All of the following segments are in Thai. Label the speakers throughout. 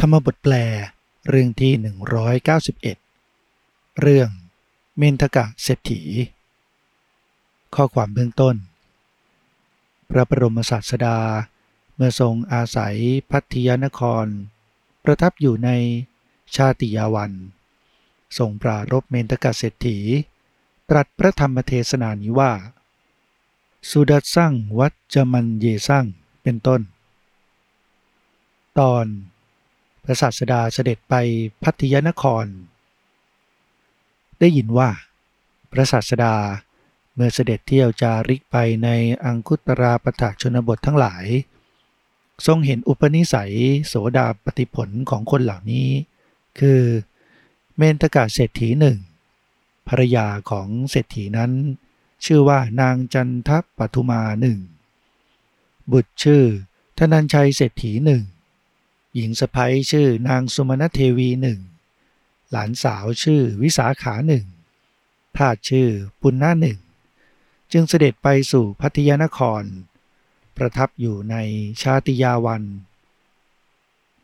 Speaker 1: ธรรมบทแปล เรื่องที่ 191 เรื่องเมนทกะเศรษฐี ข้อความเบื้องต้น พระบรมศาสดา เมื่อทรงอาศัยพัทยานคร ประทับอยู่ในชาติยาวัน ทรงปรารบเมนทกะเศรษฐี ตรัสพระธรรมเทศนานี้ว่า สุดัตสั่งวัดจมันเยสั่งเป็นต้น ตอน พระศาสดาเสด็จไปพัทยนคร ได้ยินว่า พระศาสดาเมื่อเสด็จเที่ยวจาริกไปในอังคุตราปถาชนบททั้งหลาย ทรงเห็นอุปนิสัยโสดาปฏิผลของคนเหล่านี้ คือเมนตกาเศรษฐีหนึ่งภรยาของเศรษฐีนั้น ชื่อว่านางจันทปทุมาหนึ่งบุตรชื่อธนัญชัยเศรษฐีหนึ่ง หญิงสะพ้ยชื่อนางสุมนเทวีหนึ่งหลานสาวชื่อวิสาขาหนึ่งทาสชื่อปุณณะหนึ่งจึงเสด็จไปสู่พัทยานคร ประทับอยู่ในชาติยาวัน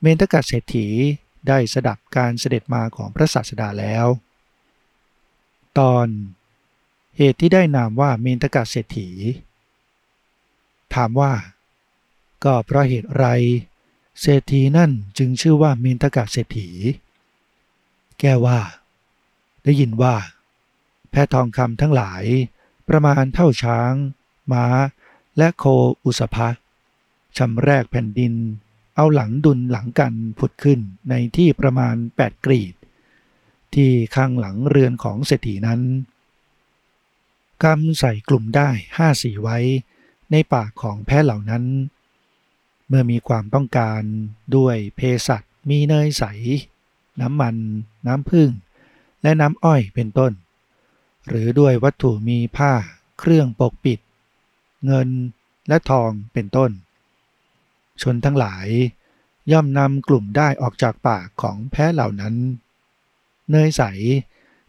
Speaker 1: เมนทกัดเศรษฐีได้สดับการเสด็จมาของพระศาสดาแล้ว ตอนเหตุที่ได้นามว่าเมนทกัดเศรษฐี ถามว่า ก็เพราะเหตุไร เศรษฐีนั่นจึงชื่อว่ามินทกะเศรษฐี แก้ว่า ได้ยินว่า แพททองคำทั้งหลาย ประมาณเท่าช้าง ม้า และโคอุสภะชำแรกแผ่นดิน เอาหลังดุลหลังกันผุดขึ้นในที่ประมาณแปดกรีด ที่ข้างหลังเรือนของเศรษฐีนั้นกำใส่กลุ่มได้ห้าสี่ไว้ ในปากของแพะเหล่านั้น เมื่อมีความต้องการด้วยเภสัชมีเนยใส น้ำมัน น้ำผึ้งและน้ำอ้อยเป็นต้น หรือด้วยวัตถุมีผ้า เครื่องปกปิด เงินและทองเป็นต้น ชนทั้งหลาย ย่อมนำกลุ่มได้ออกจากปากของแพ้เหล่านั้น เนยใส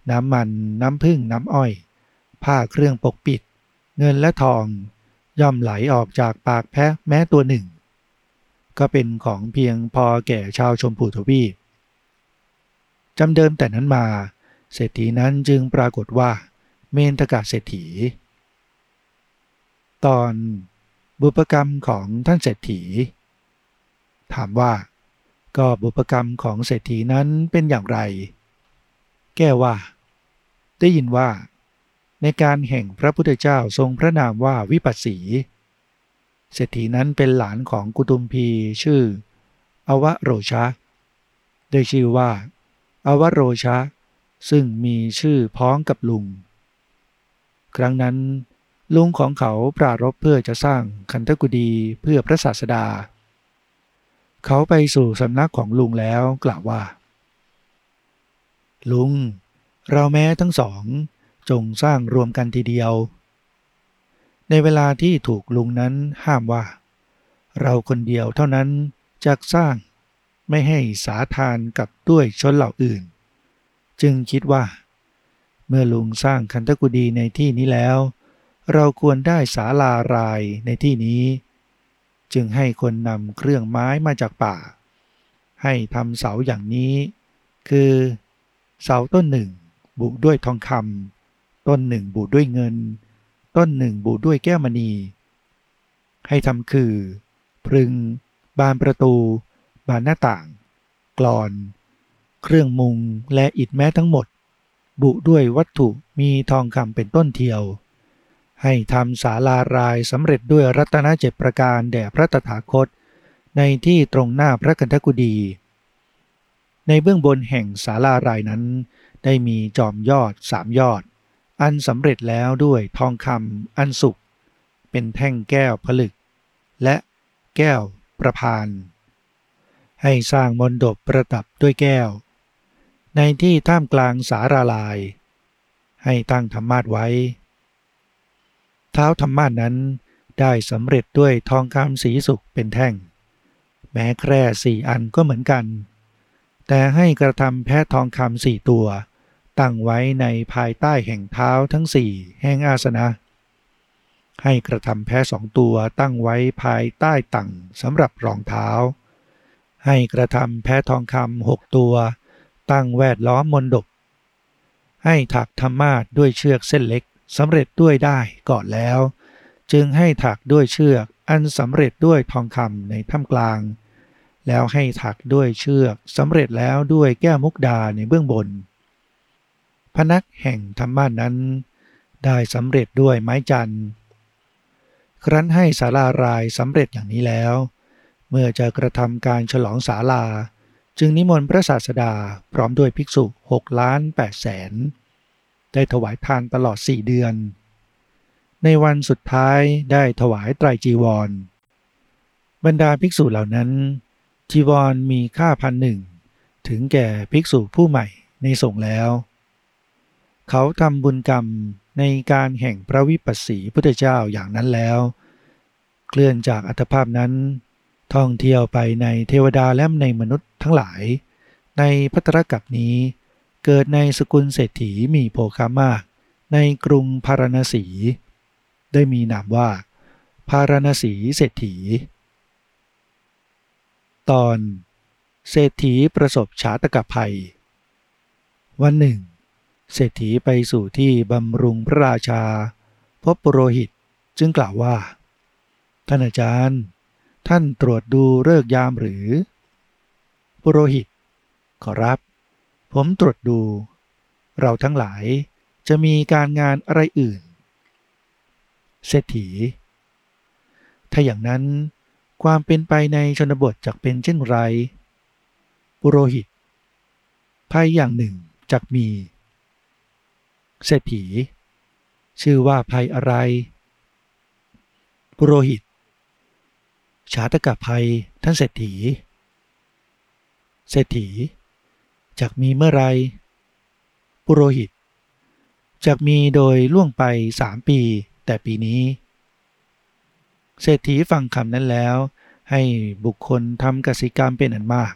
Speaker 1: น้ำมันน้ำผึ้งน้ำอ้อย ผ้าเครื่องปกปิด เงินและทองย่อมไหลออกจากปากแพะแม้ตัวหนึ่ง ก็เป็นของเพียงพอแก่ชาวชมพูทวีปจำเดิมแต่นั้นมาเศรษฐีนั้นจึงปรากฏว่าเมนทกาเศรษฐี ตอนบุปกรรมของท่านเศรษฐี ถามว่า ก็บุปกรรมของเศรษฐีนั้นเป็นอย่างไร แก้ว่า ได้ยินว่า ในการแห่งพระพุทธเจ้าทรงพระนามว่าวิปัสสี เศรษฐีนั้นเป็นหลานของกุตุมพีชื่อ อวโรชะ ได้ชื่อว่า อวโรชะ ซึ่งมีชื่อพ้องกับลุง ครั้งนั้น ลุงของเขาปรารบเพื่อจะสร้างคันธกุดีเพื่อพระศาสดา เขาไปสู่สำนักของลุงแล้วกล่าวว่า ลุง เราแม้ทั้งสองจงสร้างรวมกันทีเดียว ในเวลาที่ถูกลุงนั้นห้ามว่า เราคนเดียวเท่านั้นจะสร้างไม่ให้สาทานกับด้วยชนเหล่าอื่น จึงคิดว่า เมื่อลุงสร้างคันตกุดีในที่นี้แล้ว เราควรได้ศาลารายในที่นี้ จึงให้คนนำเครื่องไม้มาจากป่า ให้ทำเสาอย่างนี้ คือ เสาต้นหนึ่งบุด้วยทองคำต้นหนึ่งบุด้วยเงิน ต้นหนึ่งบูด้วยแก้วมณี ให้ทำคือ พรึง บานประตู บานหน้าต่าง กรอน เครื่องมุงและอิฐแม้ทั้งหมด บุด้วยวัตถุมีทองคำเป็นต้นเทียว ให้ทำศาลารายสำเร็จด้วยรัตนเจ็ดประการแด่พระตถาคต ในที่ตรงหน้าพระกันทกุดี ในเบื้องบนแห่งศาลารายนั้น ได้มีจอมยอดสามยอด อันสำเร็จแล้วด้วยทองคำอันสุกเป็นแท่งแก้วผลึก และแก้วประพาน ให้สร้างมนดบประดับด้วยแก้ว ในที่ท่ามกลางสาราลาย ให้ตั้งธรรมาทไว้ เท้าธรรมาทนั้นได้สำเร็จด้วยทองคำสีสุกเป็นแท่ง แม้แคร่สี่อันก็เหมือนกัน แต่ให้กระทำแพะทองคำสี่ตัว ตั้งไว้ในภายใต้แห่งเท้าทั้งสี่แห่งอาสนะ ให้กระทำแพ้สองตัวตั้งไว้ภายใต้ตังสำหรับรองเท้า ให้กระทำแพ้ทองคำหกตัว ตั้งแวดล้อมมนดบให้ถักธรรมาทด้วยเชือกเส้นเล็กสำเร็จด้วยได้ก่อนแล้ว จึงให้ถักด้วยเชือกอันสำเร็จด้วยทองคำในถ้ำกลาง แล้วให้ถักด้วยเชือกสำเร็จแล้วด้วยแก้วมุกดาในเบื้องบน พนักแห่งธรรมานั้น ได้สำเร็จด้วยไม้จันทร์ ครั้นให้ศาลารายสำเร็จอย่างนี้แล้ว เมื่อจะกระทำการฉลองศาลา จึงนิมนต์พระศาสดาพร้อมด้วยภิกษุหกล้านแปดแสน ได้ถวายทานตลอดสี่เดือน ในวันสุดท้ายได้ถวายไตรจีวร บรรดาภิกษุเหล่านั้นจีวรมีค่าพันหนึ่งถึงแก่ภิกษุผู้ใหม่ในสงฆ์แล้ว เขาทำบุญกรรมในการแห่งพระวิปัสสีพุทธเจ้าอย่างนั้นแล้ว เคลื่อนจากอัตภาพนั้น ท่องเที่ยวไปในเทวดาและในมนุษย์ทั้งหลาย ในพัตรกับนี้ เกิดในสกุลเศรษฐีมีโภคามาก ในกรุงพาราณสี ได้มีนามว่า พาราณสีเศรษฐี ตอน เศรษฐีประสบชาตกภัย วันหนึ่ง เศรษฐีไปสู่ที่บำรุงพระราชา พบปุโรหิตจึงกล่าวว่า ท่านอาจารย์ ท่านตรวจดูเลิกยามหรือ ปุโรหิต ขอรับ ผมตรวจดู เราทั้งหลายจะมีการงานอะไรอื่น เศรษฐี ถ้าอย่างนั้นความเป็นไปในชนบทจะเป็นเช่นไร ปุโรหิตภัยอย่างหนึ่งจักมี เศรษฐี ชื่อว่าภัยอะไร ปุโรหิต ชาตกภัยท่านเศรษฐี เศรษฐีจากมีเมื่อไร ปุโรหิตจากมีโดยล่วงไปสามปี แต่ปีนี้ เศรษฐีฟังคำนั้นแล้ว ให้บุคคลทำกสิกรรมเป็นอันมาก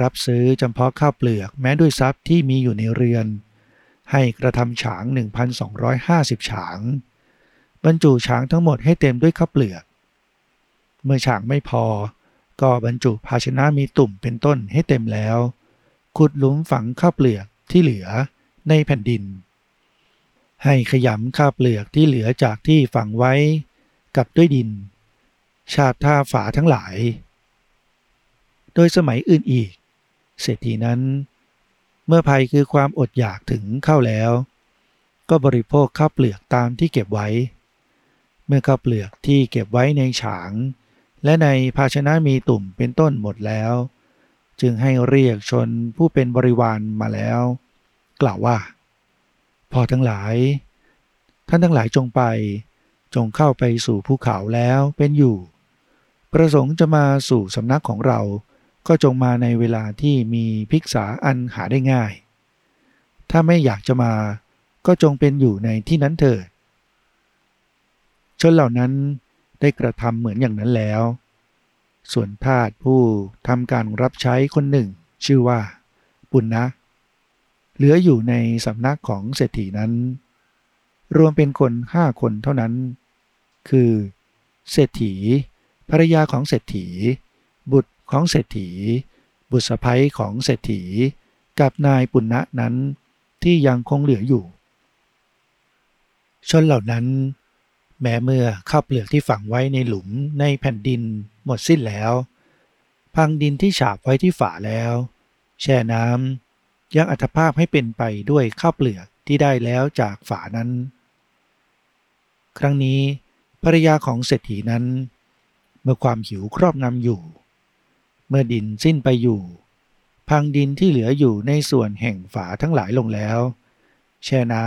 Speaker 1: รับซื้อจำเพาะข้าวเปลือกแม้ด้วยทรัพย์ที่มีอยู่ในเรือน ให้กระทำฉาง 1,250 ฉาง บรรจุฉางทั้งหมดให้เต็มด้วยข้าวเปลือก เมื่อฉางไม่พอ ก็บรรจุภาชนะมีตุ่มเป็นต้นให้เต็มแล้ว ขุดหลุมฝังข้าวเปลือกที่เหลือในแผ่นดิน ให้ขยำข้าวเปลือกที่เหลือจากที่ฝังไว้กับด้วยดิน ชาติท่าฝาทั้งหลาย โดยสมัยอื่นอีก เศรษฐีนั้น เมื่อภัยคือความอดอยากถึงเข้าแล้ว ก็บริโภคข้าวเปลือกตามที่เก็บไว้ เมื่อข้าวเปลือกที่เก็บไว้ในฉาง และในภาชนะมีตุ่มเป็นต้นหมดแล้ว จึงให้เรียกชนผู้เป็นบริวารมาแล้ว กล่าวว่า พอทั้งหลาย ท่านทั้งหลายจงไป จงเข้าไปสู่ภูเขาแล้วเป็นอยู่ ประสงค์จะมาสู่สำนักของเรา ก็จงมาในเวลาที่มีภิกษาอันหาได้ง่าย ถ้าไม่อยากจะมาก็จงเป็นอยู่ในที่นั้นเถิด ชนเหล่านั้นได้กระทำเหมือนอย่างนั้นแล้ว ส่วนทาสผู้ทำการรับใช้คนหนึ่ง ชื่อว่า ปุณณนะเหลืออยู่ในสำนักของเศรษฐีนั้น รวมเป็นคนห้าคนเท่านั้น คือ เศรษฐีภรรยาของเศรษฐี บุตร ของเศรษฐี บุตรสะพ้ยของเศรษฐี กับนายปุณณะนั้นที่ยังคงเหลืออยู่ ชนเหล่านั้น แม้เมื่อข้าวเปลือกที่ฝังไว้ในหลุมในแผ่นดินหมดสิ้นแล้ว พังดินที่ฉาบไว้ที่ฝาแล้ว แช่น้ำยังอัตภาพให้เป็นไปด้วยข้าวเปลือกที่ได้แล้วจากฝานั้น ครั้งนี้ภรรยาของเศรษฐีนั้น เมื่อความหิวครอบงำอยู่ เมื่อดินสิ้นไปอยู่ พังดินที่เหลืออยู่ในส่วนแห่งฝาทั้งหลายลงแล้ว แช่น้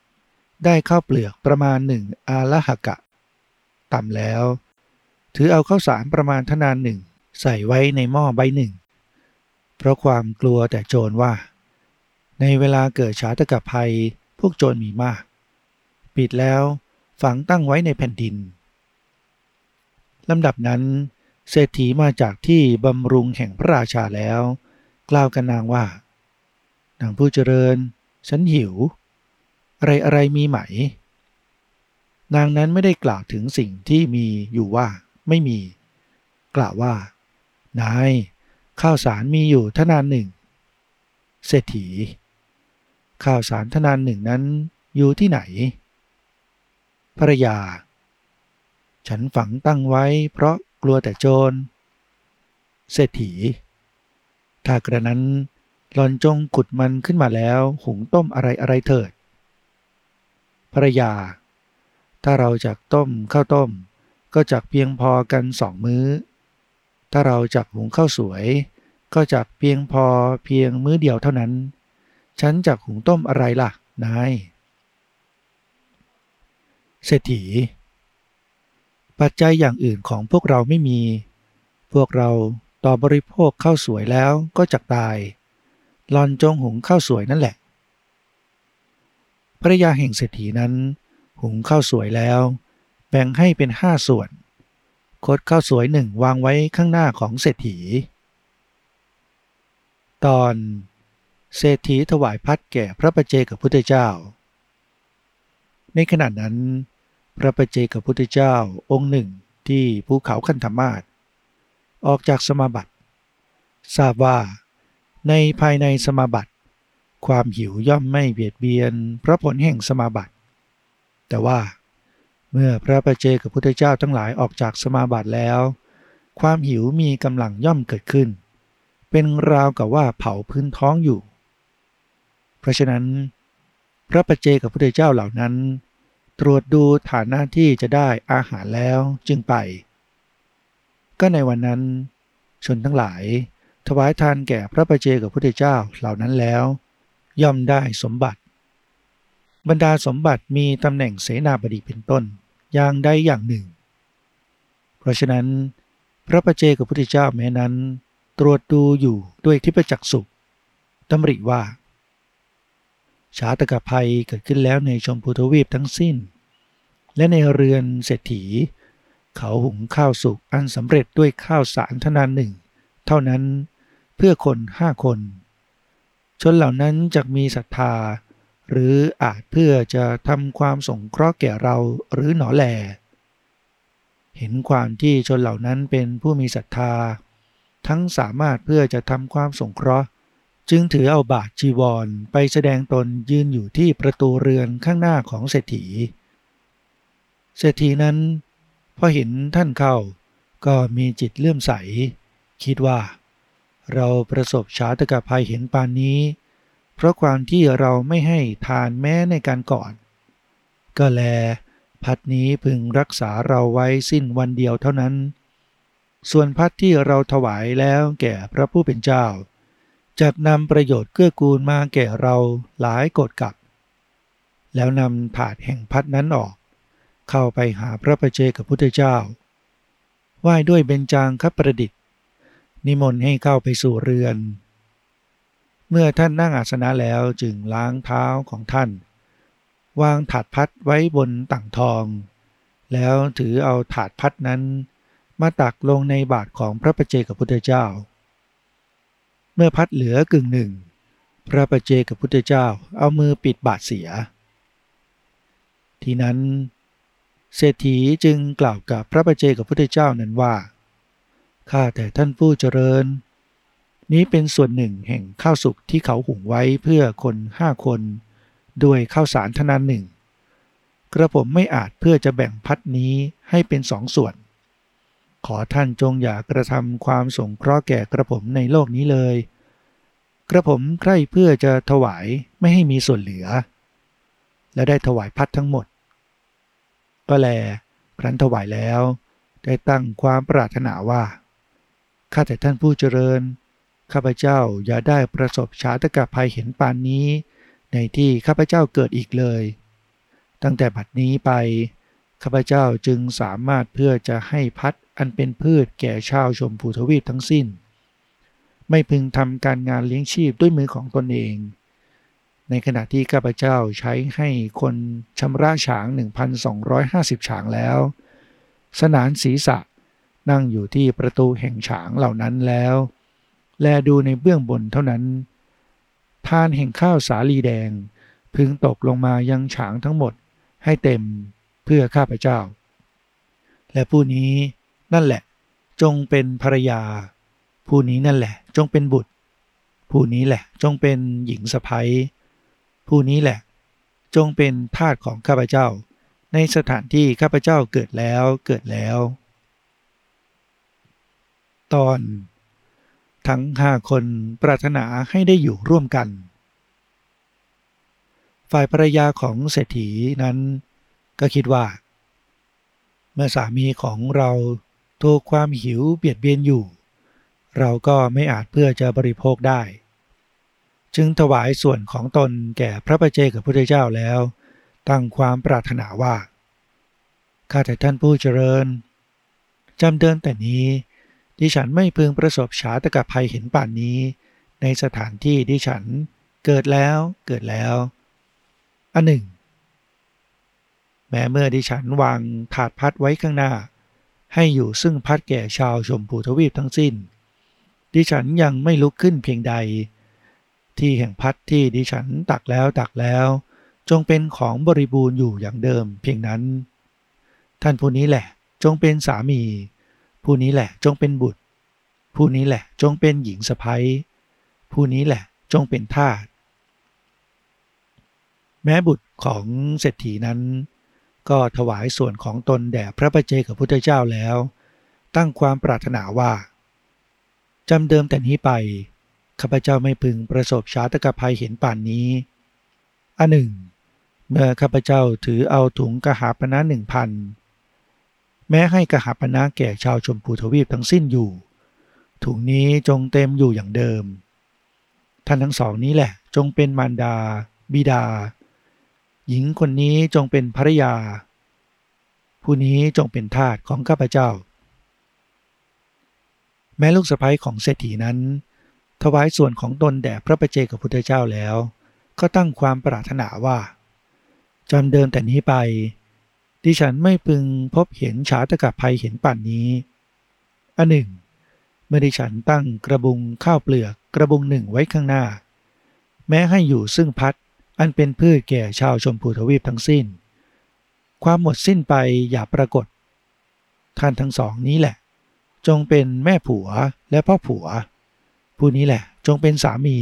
Speaker 1: ำได้ข้าวเปลือกประมาณหนึ่งอาละหกะต่ำแล้ว ถือเอาข้าวสารประมาณทนานหนึ่งใส่ไว้ในหม้อใบหนึ่ง เพราะความกลัวแต่โจรว่า ในเวลาเกิดชาตกภัยพวกโจรมีมาก ปิดแล้วฝังตั้งไว้ในแผ่นดินลำดับนั้น เศรษฐีมาจากที่บำรุงแห่งพระราชาแล้ว กล่าวกันนางว่านางผู้เจริญ ฉันหิว อะไรอะไรมีไหม นางนั้นไม่ได้กล่าวถึงสิ่งที่มีอยู่ว่าไม่มี กล่าวว่า นาย ข้าวสารมีอยู่ทนานหนึ่ง เศรษฐี ข้าวสารทนานหนึ่งนั้นอยู่ที่ไหน ภรรยา ฉันฝังตั้งไว้เพราะ กลัวแต่โจร เศรษฐี ถ้ากระนั้นหลอนจงขุดมันขึ้นมาแล้วหุงต้มอะไรอะไรเถิด ภรรยา ถ้าเราจักต้มข้าวต้ม ก็จักเพียงพอกันสองมื้อ ถ้าเราจักหุงข้าวสวย ก็จักเพียงพอเพียงมื้อเดียวเท่านั้น ฉันจักหุงต้มอะไรล่ะนายเศรษฐี ปัจจัยอย่างอื่นของพวกเราไม่มี พวกเราต่อบริโภคข้าวสวยแล้วก็จักตายหลอนจงหุงข้าวสวยนั่นแหละภรรยาแห่งเศรษฐีนั้น หุงข้าวสวยแล้ว แบ่งให้เป็นห้าส่วน คดข้าวสวยหนึ่งวางไว้ข้างหน้าของเศรษฐี ตอนเศรษฐีถวายพัดแก่พระประเจกับพุทธเจ้า ในขณะนั้น พระประเจกับพุทธเจ้าองค์หนึ่งที่ภูเขาคันธมาศออกจากสมาบัติ ทราบว่า ในภายในสมาบัติ ความหิวย่อมไม่เบียดเบียนพระผลแห่งสมาบัติ แต่ว่า เมื่อพระประเจกับพุทธเจ้าทั้งหลายออกจากสมาบัติแล้ว ความหิวมีกำลังย่อมเกิดขึ้น เป็นราวกับว่าเผาพื้นท้องอยู่ เพราะฉะนั้น พระประเจกับพุทธเจ้าเหล่านั้น ตรวจดูฐานะที่จะได้อาหารแล้วจึงไป ก็ในวันนั้น ชนทั้งหลาย ถวายทานแก่พระประเจกับพระพุทธเจ้าเหล่านั้นแล้ว ย่อมได้สมบัติ บรรดาสมบัติมีตำแหน่งเสนาบดีเป็นต้นอย่างใดอย่างหนึ่ง เพราะฉะนั้น พระประเจกับพระพุทธเจ้าแม้นั้น ตรวจดูอยู่ด้วยทิพจักสุตำริว่า ชาตกภัยเกิดขึ้นแล้วในชมพูทวีปทั้งสิ้น และในเรือนเศรษฐี เขาหุงข้าวสุกอันสำเร็จด้วยข้าวสารทนานหนึ่ง เท่านั้นเพื่อคนห้าคน ชนเหล่านั้นจะมีศรัทธา หรืออาจเพื่อจะทำความสงเคราะห์แก่เราหรือหนอแหลเห็นความที่ชนเหล่านั้นเป็นผู้มีศรัทธา ทั้งสามารถเพื่อจะทำความสงเคราะห์ จึงถือเอาบาทจีวรไปแสดงตนยืนอยู่ที่ประตูเรือนข้างหน้าของเศรษฐี เศรษฐีนั้นพอเห็นท่านเข้าก็มีจิตเลื่อมใส คิดว่า เราประสบชาตกภัยเห็นปานนี้ เพราะความที่เราไม่ให้ทานแม้ในการก่อน ก็แล พัดนี้พึงรักษาเราไว้สิ้นวันเดียวเท่านั้น ส่วนพัดที่เราถวายแล้วแก่พระผู้เป็นเจ้า จะนำประโยชน์เกื้อกูลมาแก่เราหลายกฎกับ แล้วนำถาดแห่งพัดนั้นออก เข้าไปหาพระประเจกับพุทธเจ้าไหว้ด้วยเบญจางคประดิษฐ์ นิมนต์ให้เข้าไปสู่เรือน เมื่อท่านนั่งอาสนะแล้วจึงล้างเท้าของท่าน วางถาดพัดไว้บนต่างทอง แล้วถือเอาถาดพัดนั้น มาตักลงในบาทของพระประเจกับพุทธเจ้า เมื่อพัดเหลือกึ่งหนึ่ง พระประเจกับพุทธเจ้าเอามือปิดบาทเสีย ทีนั้นเศรษฐีจึงกล่าวกับพระประเจกับพุทธเจ้านั้นว่า ข้าแต่ท่านผู้เจริญ นี้เป็นส่วนหนึ่งแห่งข้าวสุกที่เขาหุงไว้เพื่อคนห้าคน ด้วยข้าวสารทนานหนึ่ง กระผมไม่อาจเพื่อจะแบ่งพัดนี้ให้เป็นสองส่วน ขอท่านจงอย่ากระทำความสงเคราะห์แก่กระผมในโลกนี้เลย กระผมใคร่เพื่อจะถวายไม่ให้มีส่วนเหลือ และได้ถวายพัดทั้งหมด ก็แล ครั้นถวายแล้ว ได้ตั้งความปรารถนาว่า ข้าแต่ท่านผู้เจริญ ข้าพเจ้าอย่าได้ประสบชาตกภัยเห็นปานนี้ ในที่ข้าพเจ้าเกิดอีกเลย ตั้งแต่บัดนี้ไป ข้าพเจ้าจึงสามารถเพื่อจะให้พัด อันเป็นพืชแก่ชาวชมพูทวีปทั้งสิ้น ไม่พึงทำการงานเลี้ยงชีพด้วยมือของตนเอง ในขณะที่ข้าพเจ้าใช้ให้คนชำระฉาง 1,250 ฉางแล้ว สนานศีรษะนั่งอยู่ที่ประตูแห่งฉางเหล่านั้นแล้ว แลดูในเบื้องบนเท่านั้น ทานแห่งข้าวสาลีแดง พึงตกลงมายังฉางทั้งหมดให้เต็มเพื่อข้าพเจ้า และผู้นี้ นั่นแหละ จงเป็นภรรยา ผู้นี้นั่นแหละ จงเป็นบุตร ผู้นี้แหละ จงเป็นหญิงสะพ้ยผู้นี้แหละ จงเป็นทาสของข้าพเจ้า ในสถานที่ข้าพเจ้าเกิดแล้วเกิดแล้ว ตอนทั้งห้าคนปรารถนาให้ได้อยู่ร่วมกัน ฝ่ายภรรยาของเศรษฐีนั้นก็คิดว่า เมื่อสามีของเรา ถูกความหิวเบียดเบียนอยู่ เราก็ไม่อาจเพื่อจะบริโภคได้ จึงถวายส่วนของตนแก่พระประเจกับพระเจ้าแล้ว ตั้งความปรารถนาว่าข้าแต่ท่านผู้เจริญจำเดินแต่นี้ดิฉันไม่พึงประสบชาตกับภัยเห็นป่านนี้ ในสถานที่ดิฉันเกิดแล้วเกิดแล้ว อันหนึ่ง แม้เมื่อดิฉันวางถาดพัดไว้ข้างหน้า ให้อยู่ซึ่งพัดแก่ชาวชมพูทวีปทั้งสิ้น ดิฉันยังไม่ลุกขึ้นเพียงใด ที่แห่งพัดที่ดิฉันตักแล้วตักแล้ว จงเป็นของบริบูรณ์อยู่อย่างเดิมเพียงนั้น ท่านผู้นี้แหละ จงเป็นสามี ผู้นี้แหละจงเป็นบุตร ผู้นี้แหละจงเป็นหญิงสะพ้ยผู้นี้แหละจงเป็นทาสแม้บุตรของเศรษฐีนั้น ก็ถวายส่วนของตนแด่พระประเจกับพุทธเจ้าแล้ว ตั้งความปรารถนาว่าจำเดิมแต่นี้ไปข้าพเจ้าไม่พึงประสบชาตกภัยเห็นป่านนี้อันหนึ่ง เมื่อข้าพเจ้าถือเอาถุงกระหาปณะหนึ่งพันแม้ให้กหาปณะแก่ชาวชมพูทวีปทั้งสิ้นอยู่ ถุงนี้จงเต็มอยู่อย่างเดิม ท่านทั้งสองนี้แหละจงเป็นมารดา บิดา หญิงคนนี้จงเป็นภรยา ผู้นี้จงเป็นทาสของข้าพเจ้า แม้ลูกสะใภ้ของเศรษฐีนั้น ถวายส่วนของตนแด่พระประเจกับพุทธเจ้าแล้ว ก็ตั้งความปรารถนาว่าจำเดินแต่นี้ไป ดิฉันไม่พึงพบเห็นฉาตกับภัยเห็นป่านนี้ อันหนึ่ง เมื่อดิฉันตั้งกระบุงข้าวเปลือกกระบุงหนึ่งไว้ข้างหน้า แม้ให้อยู่ซึ่งพัด อันเป็นพืชแก่ชาวชมพูทวีปทั้งสิ้น ความหมดสิ้นไปอย่าปรากฏ ท่านทั้งสองนี้แหละ จงเป็นแม่ผัวและพ่อผัว ผู้นี้แหละจงเป็นสามี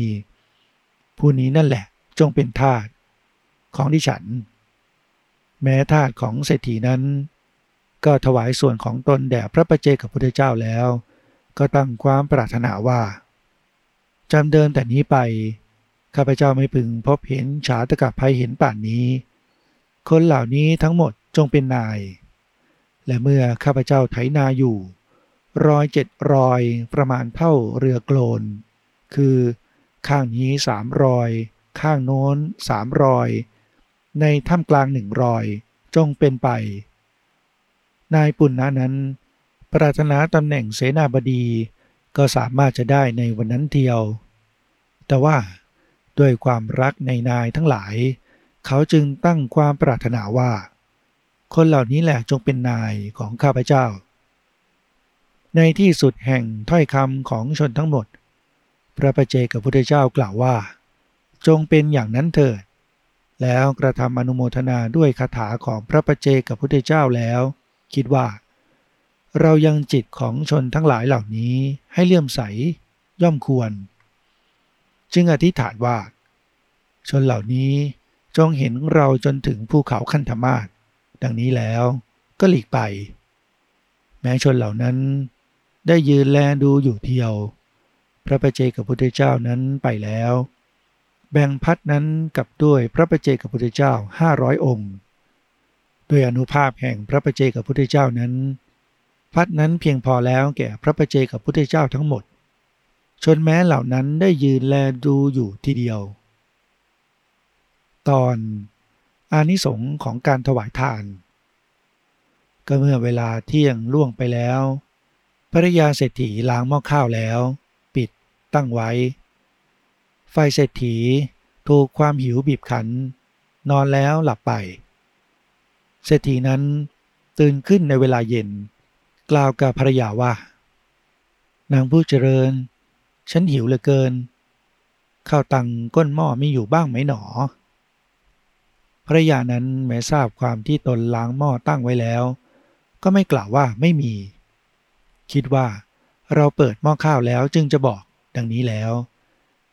Speaker 1: ผู้นี้นั่นแหละจงเป็นทาสของดิฉัน แม้ทาสของเศรษฐีนั้น ก็ถวายส่วนของตนแด่พระประเจกับพุทธเจ้าแล้ว ก็ตั้งความปรารถนาว่าจำเดินแต่นี้ไป ข้าพเจ้าไม่พึงพบเห็นฉาตกับภัยเห็นป่านนี้ คนเหล่านี้ทั้งหมดจงเป็นนาย และเมื่อข้าพเจ้าไถนาอยู่รอยเจ็ดรอยประมาณเท่าเรือโกลน คือข้างนี้สามรอย ข้างโน้นสามรอย ในถ้ำกลางหนึ่งรอยจงเป็นไป นายปุณณะนั้น ปรารถนาตำแหน่งเสนาบดีก็สามารถจะได้ในวันนั้นเดียว แต่ว่า ด้วยความรักในนายทั้งหลาย เขาจึงตั้งความปรารถนาว่า คนเหล่านี้แหละจงเป็นนายของข้าพเจ้า ในที่สุดแห่งถ้อยคำของชนทั้งหมด พระประเจกับพุทธเจ้ากล่าวว่า จงเป็นอย่างนั้นเถิด แล้วกระทำอนุโมทนาด้วยคาถาของพระประเจกับพุทธเจ้าแล้ว คิดว่า เรายังจิตของชนทั้งหลายเหล่านี้ให้เลื่อมใสย่อมควร จึงอธิษฐานว่า ชนเหล่านี้จงเห็นเราจนถึงภูเขาคันธมาศดังนี้แล้วก็หลีกไป แม้ชนเหล่านั้นได้ยืนแลดูอยู่เที่ยว พระประเจกับพุทธเจ้านั้นไปแล้ว แบ่งพัดนั้นกับด้วยพระประเจกับพุทธเจ้าห้าร้อยองค์ ด้วยอนุภาพแห่งพระประเจกับพุทธเจ้านั้น พัดนั้นเพียงพอแล้วแก่พระประเจกับพุทธเจ้าทั้งหมด ชนแม้เหล่านั้นได้ยืนแลดูอยู่ทีเดียว ตอนอานิสงส์ของการถวายทาน ก็เมื่อเวลาเที่ยงล่วงไปแล้วภรยาเศรษฐีล้างหม้อข้าวแล้ว ปิดตั้งไว้ฝ่ายเศรษฐีถูกความหิวบีบขัน นอนแล้วหลับไป เศรษฐีนั้นตื่นขึ้นในเวลาเย็น กล่าวกับภรรยาว่า นางผู้เจริญ ฉันหิวเหลือเกิน ข้าวตังก้นหม้อมีอยู่บ้างไหมหนอภรยานั้นแม้ทราบความที่ตนล้างหม้อตั้งไว้แล้ว ก็ไม่กล่าวว่าไม่มี คิดว่าเราเปิดหม้อข้าวแล้วจึงจะบอกดังนี้แล้ว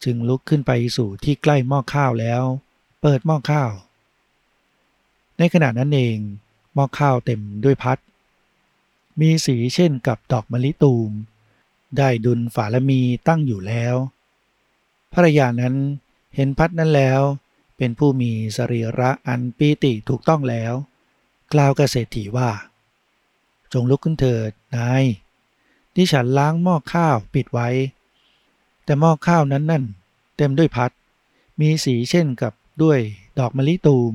Speaker 1: จึงลุกขึ้นไปสู่ที่ใกล้หม้อข้าวแล้ว เปิดหม้อข้าว ในขณะนั้นเองหม้อข้าวเต็มด้วยพัด มีสีเช่นกับดอกมะลิตูม ได้ดุลฝาละมีตั้งอยู่แล้วภรรยานั้นเห็นพัดนั้นแล้ว เป็นผู้มีสรีระอันปีติถูกต้องแล้ว กล่าวกับเศรษฐีว่า จงลุกขึ้นเถิดนายที่ฉันล้างหม้อข้าวปิดไว้ แต่หม้อข้าวนั้นนั่น เต็มด้วยพัด มีสีเช่นกับด้วยดอกมะลิตูม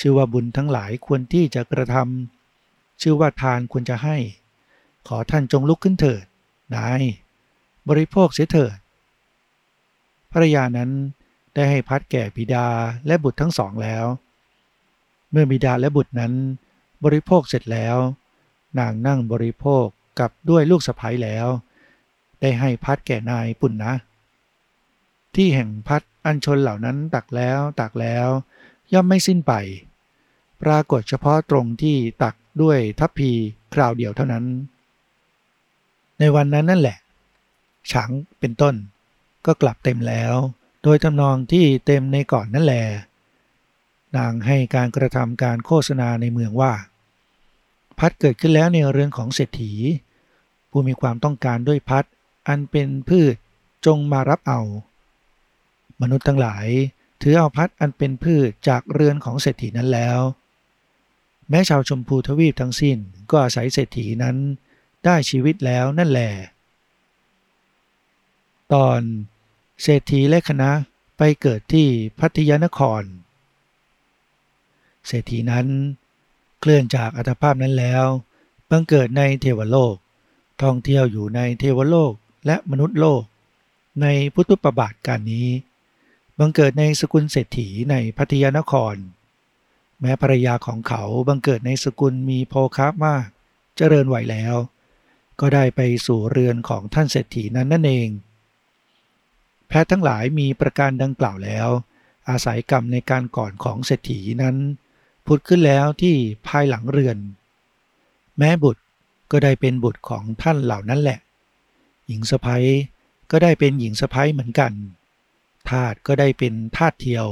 Speaker 1: ชื่อว่าบุญทั้งหลายควรที่จะกระทำชื่อว่าทานควรจะให้ ขอท่านจงลุกขึ้นเถิด นาย บริโภคเสียเถิดภรรยานั้นได้ให้พัดแก่บิดาและบุตรทั้งสองแล้ว เมื่อบิดาและบุตรนั้น บริโภคเสร็จแล้ว นางนั่งบริโภคกับด้วยลูกสะพ้ยแล้ว ได้ให้พัดแก่นายปุ่นนะ ที่แห่งพัดอันชนเหล่านั้นตักแล้วตักแล้ว ย่อมไม่สิ้นไป ปรากฏเฉพาะตรงที่ตักด้วยทัพพีคราวเดียวเท่านั้น ในวันนั้นนั่นแหละฉังเป็นต้น ก็กลับเต็มแล้ว โดยทำนองที่เต็มในก่อนนั่นแหละนางให้การกระทำการโฆษณาในเมืองว่า พัดเกิดขึ้นแล้วในเรือนของเศรษฐี ผู้มีความต้องการด้วยพัดอันเป็นพืชจงมารับเอา มนุษย์ทั้งหลาย ถือเอาพัดอันเป็นพืชจากเรือนของเศรษฐีนั้นแล้ว แม้ชาวชมพูทวีปทั้งสิ้นก็อาศัยเศรษฐีนั้น ได้ชีวิตแล้วนั่นแหละตอนเศรษฐีและคณะไปเกิดที่พัทยานคร เศรษฐีนั้น เคลื่อนจากอัตภาพนั้นแล้วบังเกิดในเทวโลก ท่องเที่ยวอยู่ในเทวโลกและมนุษย์โลก ในพุทธประบาทการนี้บังเกิดในสกุลเศรษฐีในพัทยานคร แม้ภรรยาของเขาบังเกิดในสกุลมีโภคะมาก เจริญไหวแล้ว ก็ได้ไปสู่เรือนของท่านเศรษฐีนั้นนั่นเอง แพทย์ทั้งหลายมีประการดังกล่าวแล้ว อาศัยกรรมในการก่อนของเศรษฐีนั้นพุดขึ้นแล้วที่ภายหลังเรือน แม้บุตรก็ได้เป็นบุตรของท่านเหล่านั้นแหละ หญิงสะพ้ยก็ได้เป็นหญิงสะพ้ยเหมือนกัน ทาสก็ได้เป็นทาสเทียว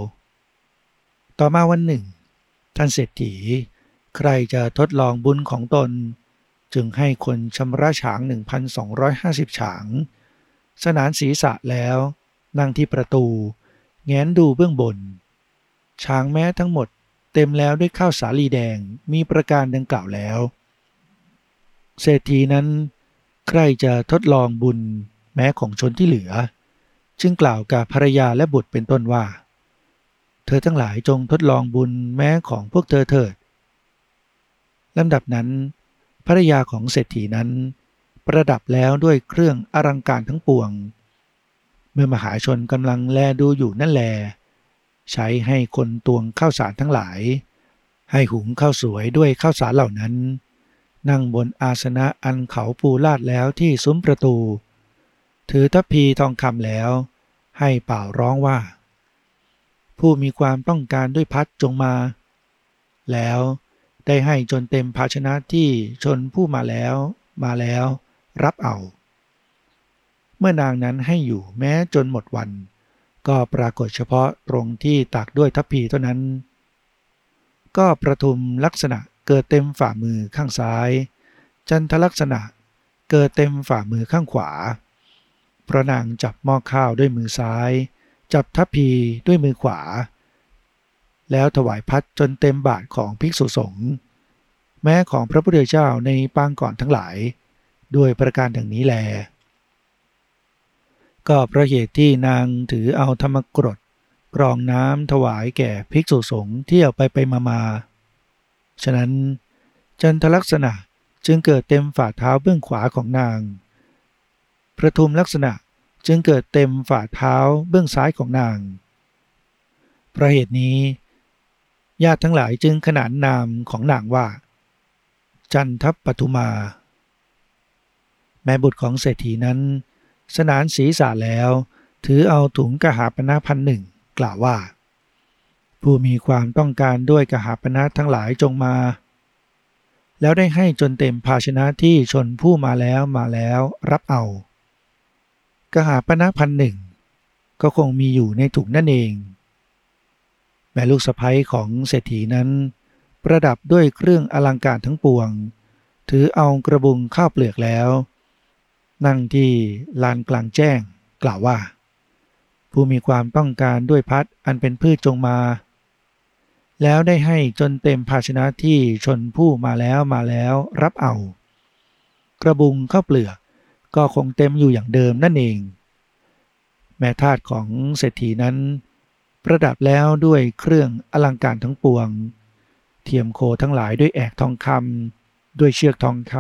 Speaker 1: ต่อมาวันหนึ่ง ท่านเศรษฐี ใครจะทดลองบุญของตน จึงให้คนชำระฉาง 1,250 ฉาง สนานศีรษะแล้ว นั่งที่ประตู แงนดูเบื้องบน ช้างแม้ทั้งหมดเต็มแล้วด้วยข้าวสาลีแดงมีประการดังกล่าวแล้ว เศรษฐีนั้น ใครจะทดลองบุญแม้ของชนที่เหลือ จึงกล่าวกับภรรยาและบุตรเป็นต้นว่า เธอทั้งหลายจงทดลองบุญแม้ของพวกเธอเถิดลำดับนั้น ภรยาของเศรษฐีนั้น ประดับแล้วด้วยเครื่องอลังการทั้งปวง เมื่อมหาชนกำลังแลดูอยู่นั่นแล ใช้ให้คนตวงข้าวสารทั้งหลาย ให้หุงข้าวสวยด้วยข้าวสารเหล่านั้น นั่งบนอาสนะอันเขาปูลาดแล้วที่ซุ้มประตู ถือทัพพีทองคำแล้ว ให้เป่าร้องว่า ผู้มีความต้องการด้วยพัดจงมา แล้ว ได้ให้จนเต็มภาชนะที่ชนผู้มาแล้วมาแล้ว รับเอา เมื่อนางนั้นให้อยู่แม้จนหมดวัน ก็ปรากฏเฉพาะตรงที่ตักด้วยทัพพีเท่านั้น ก็ประทุมลักษณะเกิดเต็มฝ่ามือข้างซ้าย จันทลักษณะเกิดเต็มฝ่ามือข้างขวา พระนางจับหม้อข้าวด้วยมือซ้าย จับทัพพีด้วยมือขวา แล้วถวายพัดจนเต็มบาทของภิกษุสงฆ์แม้ของพระพุทธเจ้าในปางก่อนทั้งหลาย ด้วยประการดังนี้แล ก็พระเหตุที่นางถือเอาธรรมกรดกรองน้ำถวายแก่ภิกษุสงฆ์ที่เอาไปไปมามาฉะนั้นจันทลักษณะจึงเกิดเต็มฝ่าเท้าเบื้องขวาของนาง ประทุมลักษณะจึงเกิดเต็มฝ่าเท้าเบื้องซ้ายของนางเพราะเหตุนี้ ญาติทั้งหลายจึงขนานนามของนางว่า จันทปทุมา แม่บุตรของเศรษฐีนั้น สนานศีรษะแล้ว ถือเอาถุงกหาปณะพันหนึ่งกล่าวว่า ผู้มีความต้องการด้วยกหาปณะทั้งหลายจงมา แล้วได้ให้จนเต็มภาชนะที่ชนผู้มาแล้วมาแล้วรับเอา กหาปณะพันหนึ่งก็คงมีอยู่ในถุงนั่นเอง แม่ลูกสะพ้ยของเศรษฐีนั้น ประดับด้วยเครื่องอลังการทั้งปวง ถือเอากระบุงข้าวเปลือกแล้ว นั่งที่ลานกลางแจ้งกล่าวว่า ผู้มีความต้องการด้วยพัดอันเป็นพืชจงมา แล้วได้ให้จนเต็มภาชนะที่ชนผู้มาแล้วมาแล้วรับเอา กระบุงข้าวเปลือกก็คงเต็มอยู่อย่างเดิมนั่นเอง แม่ทาตของเศรษฐีนั้น ประดับแล้วด้วยเครื่องอลังการทั้งปวง เทียมโคทั้งหลายด้วยแอกทองคำด้วยเชือกทองค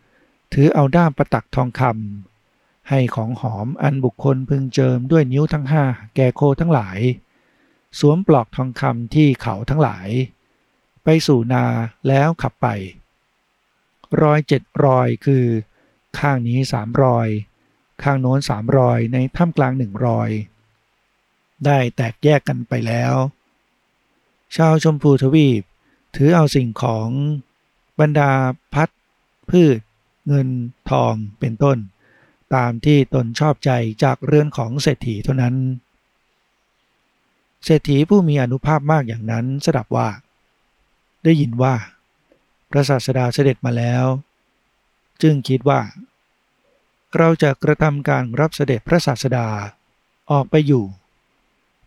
Speaker 1: ำถือเอาด้ามประตักทองคำให้ของหอมอันบุคคลพึงเจิมด้วยนิ้วทั้งห้าแก่โคทั้งหลาย สวมปลอกทองคำที่เขาทั้งหลาย ไปสู่นาแล้วขับไปรอยเจ็ดรอยคือ ข้างนี้สามรอย ข้างโน้นสามรอยในถ้ำกลางหนึ่งรอย ได้แตกแยกกันไปแล้ว ชาวชมพูทวีป ถือเอาสิ่งของบรรดาพัดพืช เงินทองเป็นต้น ตามที่ตนชอบใจจากเรือนของเศรษฐีเท่านั้น เศรษฐีผู้มีอนุภาพมากอย่างนั้นสดับว่า ได้ยินว่า พระศาสดาเสด็จมาแล้ว จึงคิดว่า เราจะกระทำการรับเสด็จพระศาสดาออกไปอยู่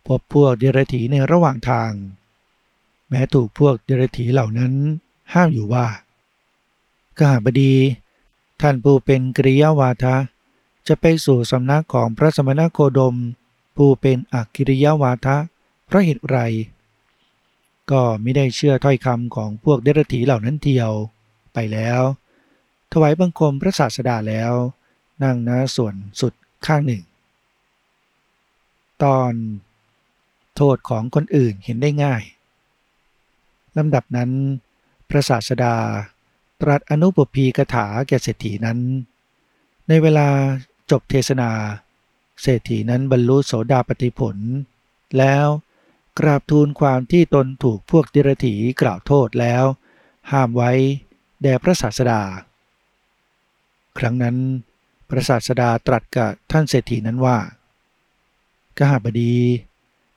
Speaker 1: พบพวกเดรัจฉีในระหว่างทาง แม้ถูกพวกเดรัจฉีเหล่านั้นห้ามอยู่ว่ากหาบดี ท่านผู้เป็นกริยาวาทะ จะไปสู่สำนักของพระสมณโคดม ผู้เป็นอักกิริยาวาทะเพราะเหตุไร ก็ไม่ได้เชื่อถ้อยคำของพวกเดรัจฉีเหล่านั้นเทียวไปแล้ว ถวายบังคมพระศาสดาแล้ว นั่งณส่วนสุดข้างหนึ่ง ตอน โทษของคนอื่นเห็นได้ง่ายลำดับนั้น พระศาสดาตรัสอนุปพีกถาแก่เศรษฐีนั้น ในเวลาจบเทศนา เศรษฐีนั้นบรรลุโสดาปติผล แล้วกราบทูลความที่ตนถูกพวกดิรถีกล่าวโทษแล้ว ห้ามไว้แด่พระศาสดา ครั้งนั้น พระศาสดาตรัสกับท่านเศรษฐีนั้นว่า กหาบดี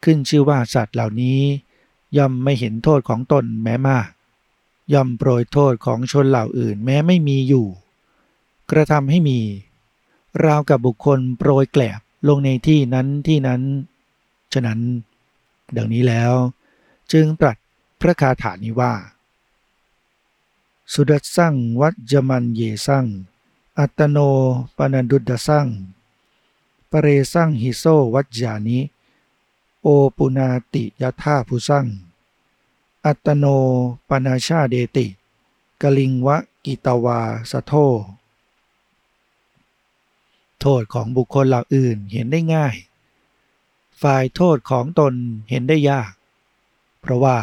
Speaker 1: ขึ้นชื่อว่าสัตว์เหล่านี้ ย่อมไม่เห็นโทษของตนแม้มาก ย่อมโปรยโทษของชนเหล่าอื่นแม้ไม่มีอยู่ กระทำให้มี ราวกับบุคคลโปรยแกลบลงในที่นั้นที่นั้น ฉะนั้น ดังนี้แล้ว จึงตรัสพระคาถานี้ว่า สุดัสั่งวัจมันเยสั่งอัตโนปนันดุดสั่งปเรสั่งหิโซวัจจานิ โอปุนาติยธาภูสั่งอัตโนปนาชาเดติกลิงวะกิตวาสะโท โทษของบุคคลเหล่าอื่นเห็นได้ง่าย ฝ่ายโทษของตนเห็นได้ยาก เพราะว่า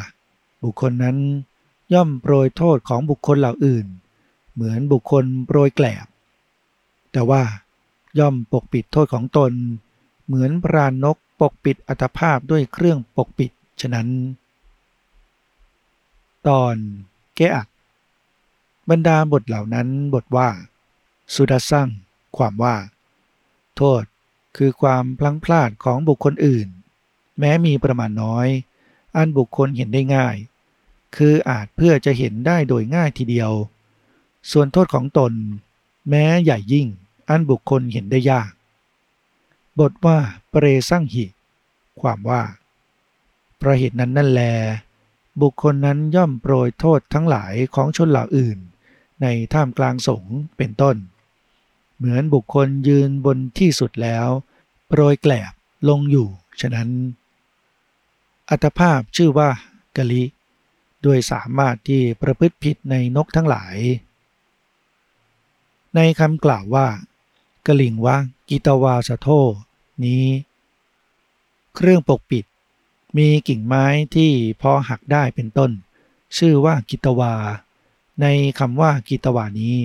Speaker 1: บุคคลนั้นย่อมโปรยโทษของบุคคลเหล่าอื่น เหมือนบุคคลโปรยแกลบ แต่ว่าย่อมปกปิดโทษของตน เหมือนปราณนก ปกปิดอัตภาพด้วยเครื่องปกปิดฉะนั้น ตอนแก้อักบรรดาบทเหล่านั้นบทว่า สุดาสั่งความว่า โทษคือความพลั้งพลาดของบุคคลอื่น แม้มีประมาณน้อย อันบุคคลเห็นได้ง่าย คืออาจเพื่อจะเห็นได้โดยง่ายทีเดียว ส่วนโทษของตน แม้ใหญ่ยิ่ง อันบุคคลเห็นได้ยาก บทว่าเปรสร้างหิ ความว่าประเหตุนั้นนั่นแล บุคคลนั้นย่อมโปรยโทษทั้งหลายของชนเหล่าอื่น ในท่ามกลางสงเป็นต้น เหมือนบุคคลยืนบนที่สุดแล้ว โปรยแกลบลงอยู่ ฉะนั้น อัตภาพชื่อว่ากะลิด้วยสามารถที่ประพฤติผิดในนกทั้งหลาย ในคำกล่าวว่ากะลิงวะกิตวาสะโท นี้ เครื่องปกปิด มีกิ่งไม้ที่พอหักได้เป็นต้น ชื่อว่ากิตวา ในคำว่ากิตวานี้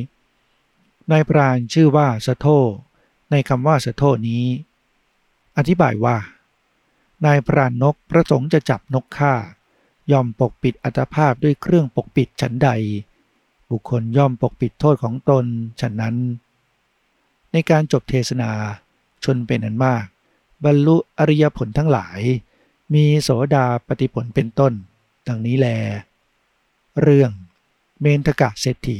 Speaker 1: นายพรานชื่อว่าสะโท ในคำว่าสะโทนี้ อธิบายว่า นายพรานนกประสงค์จะจับนกฆ่ายอมปกปิดอัตภาพด้วยเครื่องปกปิดฉันใด บุคคลย่อมปกปิดโทษของตนฉะนั้น ในการจบเทศนา ชนเป็นอันมาก บรรลุอริยผลทั้งหลาย มีโสดาปฏิผลเป็นต้น ดังนี้แล เรื่องเมนทกะเศรษฐี